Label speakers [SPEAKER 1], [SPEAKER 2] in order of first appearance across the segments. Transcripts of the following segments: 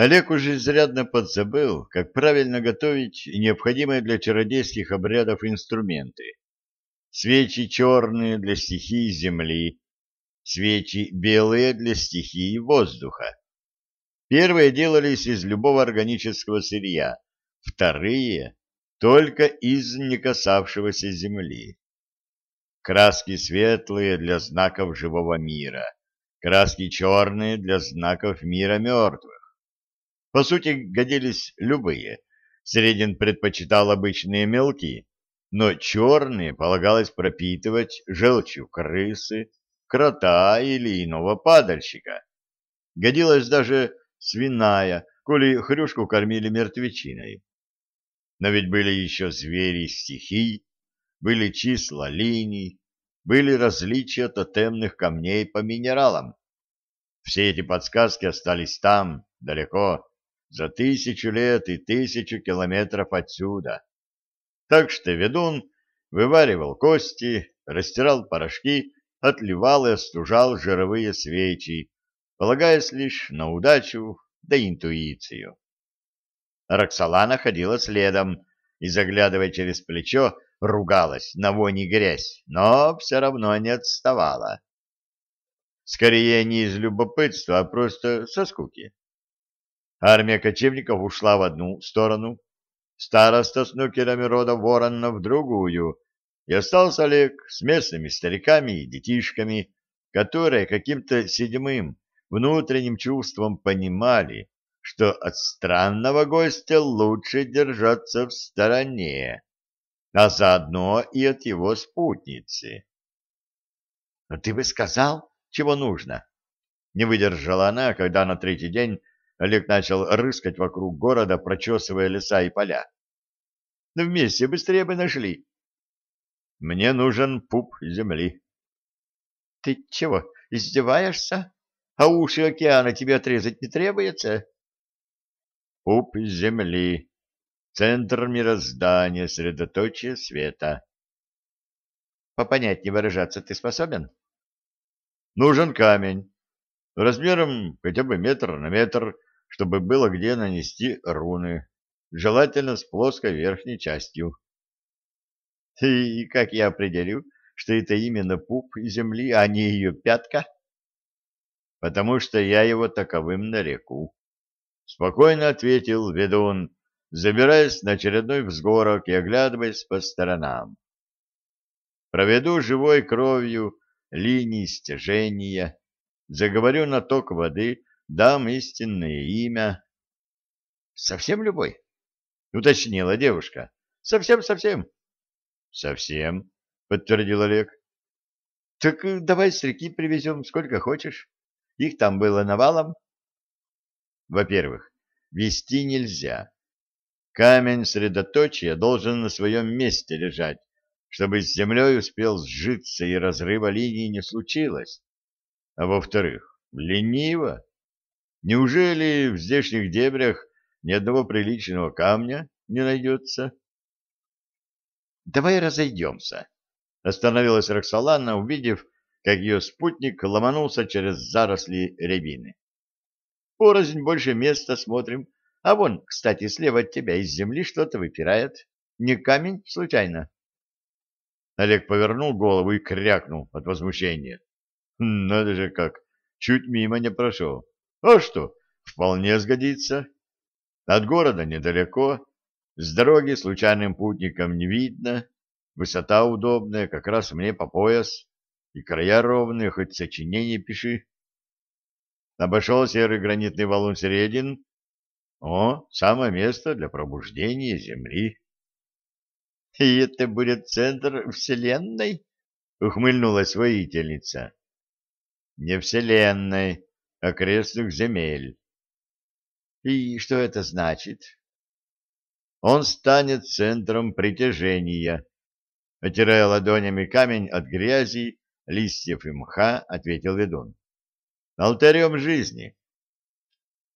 [SPEAKER 1] Олег уже изрядно подзабыл, как правильно готовить необходимые для чародейских обрядов инструменты. Свечи черные для стихии земли, свечи белые для стихии воздуха. Первые делались из любого органического сырья, вторые — только из не касавшегося земли. Краски светлые для знаков живого мира, краски черные для знаков мира мертвых. По сути, годились любые. Средин предпочитал обычные мелкие, но черные полагалось пропитывать желчью крысы, крота или иного падальщика. Годилась даже свиная, коли хрюшку кормили мертвечиной. Но ведь были еще звери стихий, были числа линий, были различия тотемных камней по минералам. Все эти подсказки остались там, далеко, за тысячу лет и тысячу километров отсюда. Так что ведун вываривал кости, растирал порошки, отливал и остужал жировые свечи, полагаясь лишь на удачу да интуицию. Роксолана ходила следом и, заглядывая через плечо, ругалась на вонь и грязь, но все равно не отставала. Скорее не из любопытства, а просто со скуки. Армия кочевников ушла в одну сторону, староста с нукерами рода Ворона в другую, и остался Олег с местными стариками и детишками, которые каким-то седьмым внутренним чувством понимали, что от странного гостя лучше держаться в стороне, а заодно и от его спутницы. — Но ты бы сказал, чего нужно? — не выдержала она, когда на третий день Олег начал рыскать вокруг города, прочесывая леса и поля. Но «Ну, вместе быстрее бы нашли. Мне нужен пуп земли. Ты чего, издеваешься? А уши океана тебе отрезать не требуется? Пуп земли. Центр мироздания, средоточие света. Попонятнее выражаться ты способен? Нужен камень. Размером хотя бы метр на метр, чтобы было где нанести руны, желательно с плоской верхней частью. И как я определю, что это именно пуп земли, а не ее пятка? Потому что я его таковым нареку. Спокойно ответил ведун, забираясь на очередной взгорок и оглядываясь по сторонам. Проведу живой кровью линии стяжения, заговорю на ток воды, дам истинное имя. — Совсем любой? — уточнила девушка. — Совсем-совсем. — Совсем, — подтвердил Олег. — Так э, давай с реки привезем сколько хочешь. Их там было навалом. Во-первых, вести нельзя. Камень средоточия должен на своем месте лежать, чтобы с землей успел сжиться и разрыва линии не случилось. А во-вторых, лениво. Неужели в здешних дебрях ни одного приличного камня не найдется? — Давай разойдемся, — остановилась Роксолана, увидев, как ее спутник ломанулся через заросли рябины. — Порознь больше места смотрим. А вон, кстати, слева от тебя из земли что-то выпирает. Не камень, случайно? Олег повернул голову и крякнул от возмущения. — Надо же как! Чуть мимо не прошел. А что, вполне сгодится. От города недалеко, с дороги случайным путникам не видно, высота удобная, как раз мне по пояс, и края ровные, хоть сочинение пиши. Обошел серый гранитный валун середин. О, самое место для пробуждения Земли. — И это будет центр Вселенной? — ухмыльнулась воительница. — Не Вселенной, окрестных земель. И что это значит? Он станет центром притяжения. Отирая ладонями камень от грязи, листьев и мха, ответил ведун. Алтарем жизни.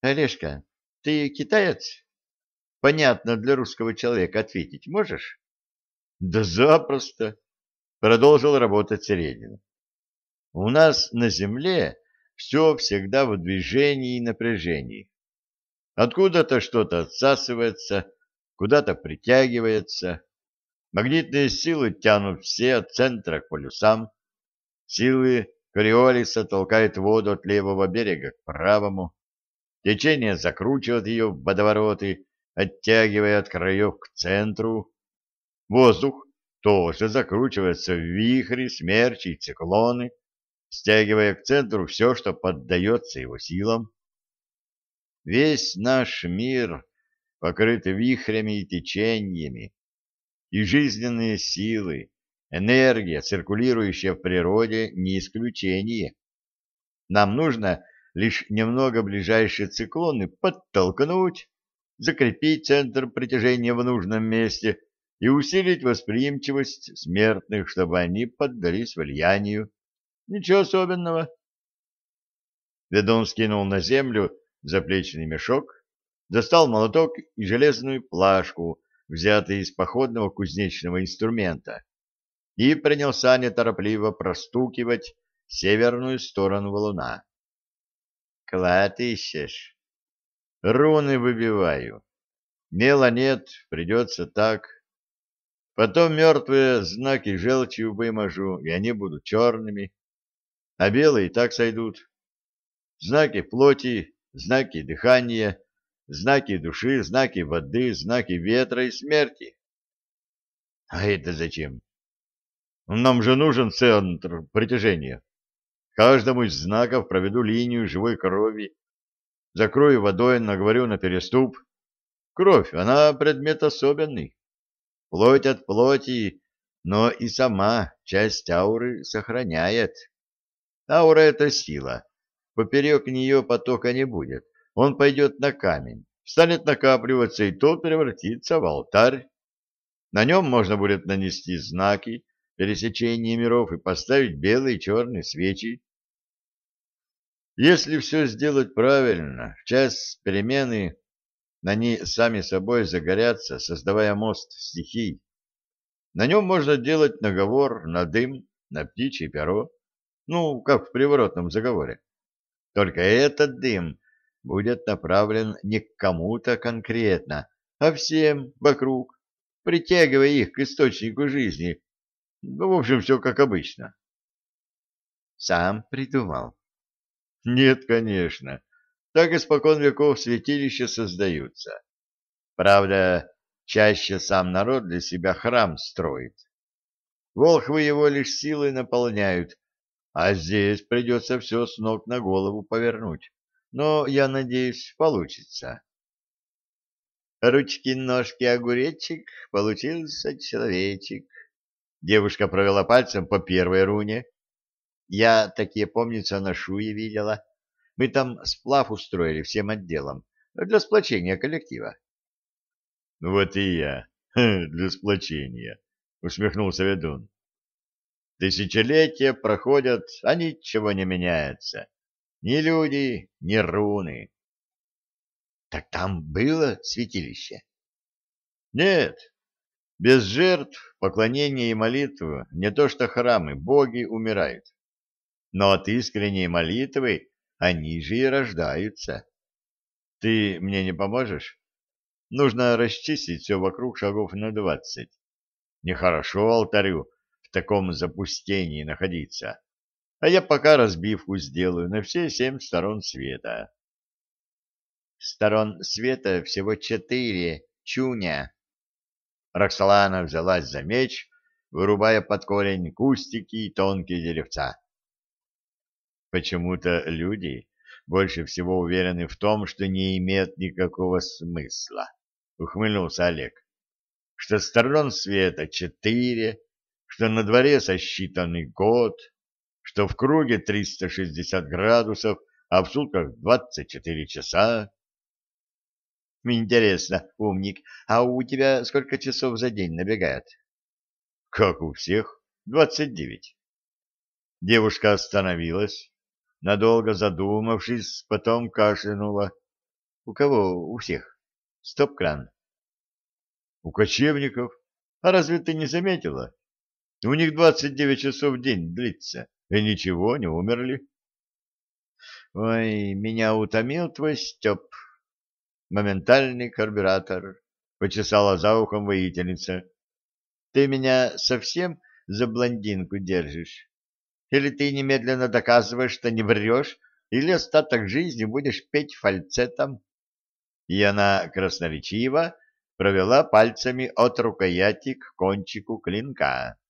[SPEAKER 1] Олежка, ты китаец? Понятно для русского человека ответить можешь? Да запросто, продолжил работать Середин. У нас на земле все всегда в движении и напряжении. Откуда-то что-то отсасывается, куда-то притягивается. Магнитные силы тянут все от центра к полюсам. Силы Кориолиса толкают воду от левого берега к правому. Течение закручивает ее в водовороты, оттягивая от краев к центру. Воздух тоже закручивается в вихри, смерчи и циклоны, стягивая к центру все, что поддается его силам. Весь наш мир покрыт вихрями и течениями, и жизненные силы, энергия, циркулирующая в природе, не исключение. Нам нужно лишь немного ближайшие циклоны подтолкнуть, закрепить центр притяжения в нужном месте и усилить восприимчивость смертных, чтобы они поддались влиянию. Ничего особенного. Ведун скинул на землю заплечный мешок, достал молоток и железную плашку, взятые из походного кузнечного инструмента, и принялся неторопливо простукивать северную сторону валуна. Клад ищешь? Руны выбиваю. Мела нет, придется так. Потом мертвые знаки желчью выможу, и они будут черными, а белые так сойдут. Знаки плоти, знаки дыхания, знаки души, знаки воды, знаки ветра и смерти. А это зачем? Нам же нужен центр притяжения. Каждому из знаков проведу линию живой крови. Закрою водой, наговорю на переступ. Кровь, она предмет особенный. Плоть от плоти, но и сама часть ауры сохраняет. Аура — это сила. Поперек нее потока не будет. Он пойдет на камень, станет накапливаться, и тот превратится в алтарь. На нем можно будет нанести знаки пересечения миров и поставить белые и черные свечи. Если все сделать правильно, в час перемены они сами собой загорятся, создавая мост стихий. На нем можно делать наговор на дым, на птичье перо, ну, как в приворотном заговоре. Только этот дым будет направлен не к кому-то конкретно, а всем вокруг, притягивая их к источнику жизни. Ну, в общем, все как обычно. Сам придумал. Нет, конечно. Так испокон веков святилища создаются. Правда, чаще сам народ для себя храм строит. Волхвы его лишь силой наполняют, а здесь придется все с ног на голову повернуть. Но, я надеюсь, получится. Ручки-ножки огуречек, получился человечек. Девушка провела пальцем по первой руне, я такие, помнится, на Шуе видела. Мы там сплав устроили всем отделом для сплочения коллектива. — Вот и я. Для сплочения, — усмехнулся ведун. Тысячелетия проходят, а ничего не меняется. Ни люди, ни руны. — Так там было святилище? — Нет. Без жертв, поклонения и молитвы не то что храмы, боги умирают но от искренней молитвы они же и рождаются. Ты мне не поможешь? Нужно расчистить все вокруг шагов на двадцать. Нехорошо алтарю в таком запустении находиться. А я пока разбивку сделаю на все семь сторон света. Сторон света всего четыре, чуня. Роксолана взялась за меч, вырубая под корень кустики и тонкие деревца. Почему-то люди больше всего уверены в том, что не имеет никакого смысла, — ухмыльнулся Олег. Что сторон света четыре, что на дворе сосчитанный год, что в круге 360 градусов, а в сутках 24 часа. Интересно, умник, а у тебя сколько часов за день набегает? Как у всех, 29. Девушка остановилась, надолго задумавшись, потом кашлянула. — У кого? У всех. Стоп-кран. — У кочевников. А разве ты не заметила? У них двадцать девять часов в день длится, и ничего, не умерли. — Ой, меня утомил твой Степ. моментальный карбюратор, — почесала за ухом воительница. — Ты меня совсем за блондинку держишь? Или ты немедленно доказываешь, что не врешь, или остаток жизни будешь петь фальцетом? И она красноречиво провела пальцами от рукояти к кончику клинка. —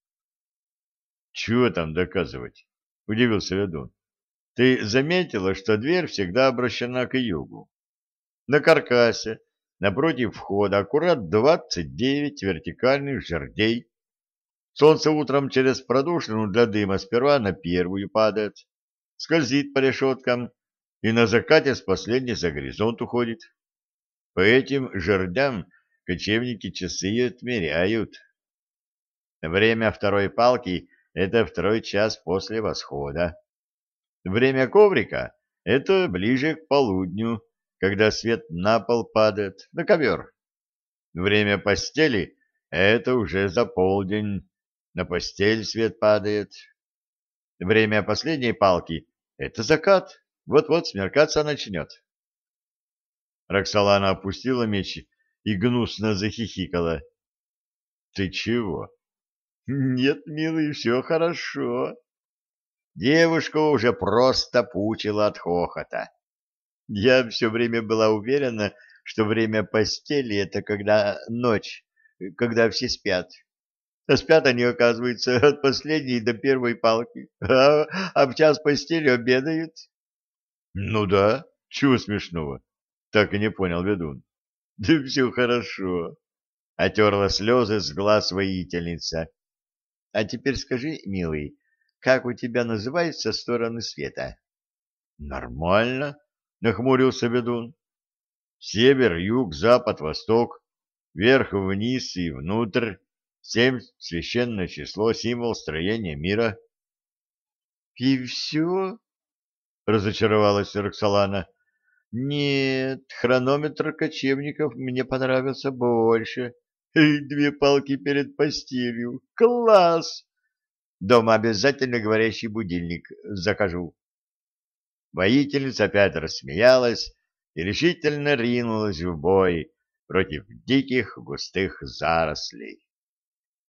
[SPEAKER 1] Чего там доказывать? — удивился ведун. — Ты заметила, что дверь всегда обращена к югу? На каркасе, напротив входа, аккурат двадцать девять вертикальных жердей. Солнце утром через продушину для дыма сперва на первую падает, скользит по решеткам и на закате с последней за горизонт уходит. По этим жердям кочевники часы отмеряют. Время второй палки — это второй час после восхода. Время коврика — это ближе к полудню, когда свет на пол падает, на ковер. Время постели — это уже за полдень, на постель свет падает. Время последней палки — это закат, вот-вот смеркаться начнет. Роксолана опустила меч и гнусно захихикала. — Ты чего? — Нет, милый, все хорошо. Девушка уже просто пучила от хохота. Я все время была уверена, что время постели — это когда ночь, когда все спят. А спят они, оказывается, от последней до первой палки, а, а в час постели обедают. — Ну да, чего смешного? — так и не понял ведун. Да все хорошо. Отерла слезы с глаз воительница. А теперь скажи, милый, как у тебя называются стороны света? Нормально, нахмурился ведун. Север, юг, запад, восток, вверх, вниз и внутрь. Семь — священное число, символ строения мира. — И все? — разочаровалась Роксолана. Нет, хронометр кочевников мне понравился больше. Две палки перед постелью. Класс! Дома обязательно говорящий будильник закажу. Воительница опять рассмеялась и решительно ринулась в бой против диких густых зарослей.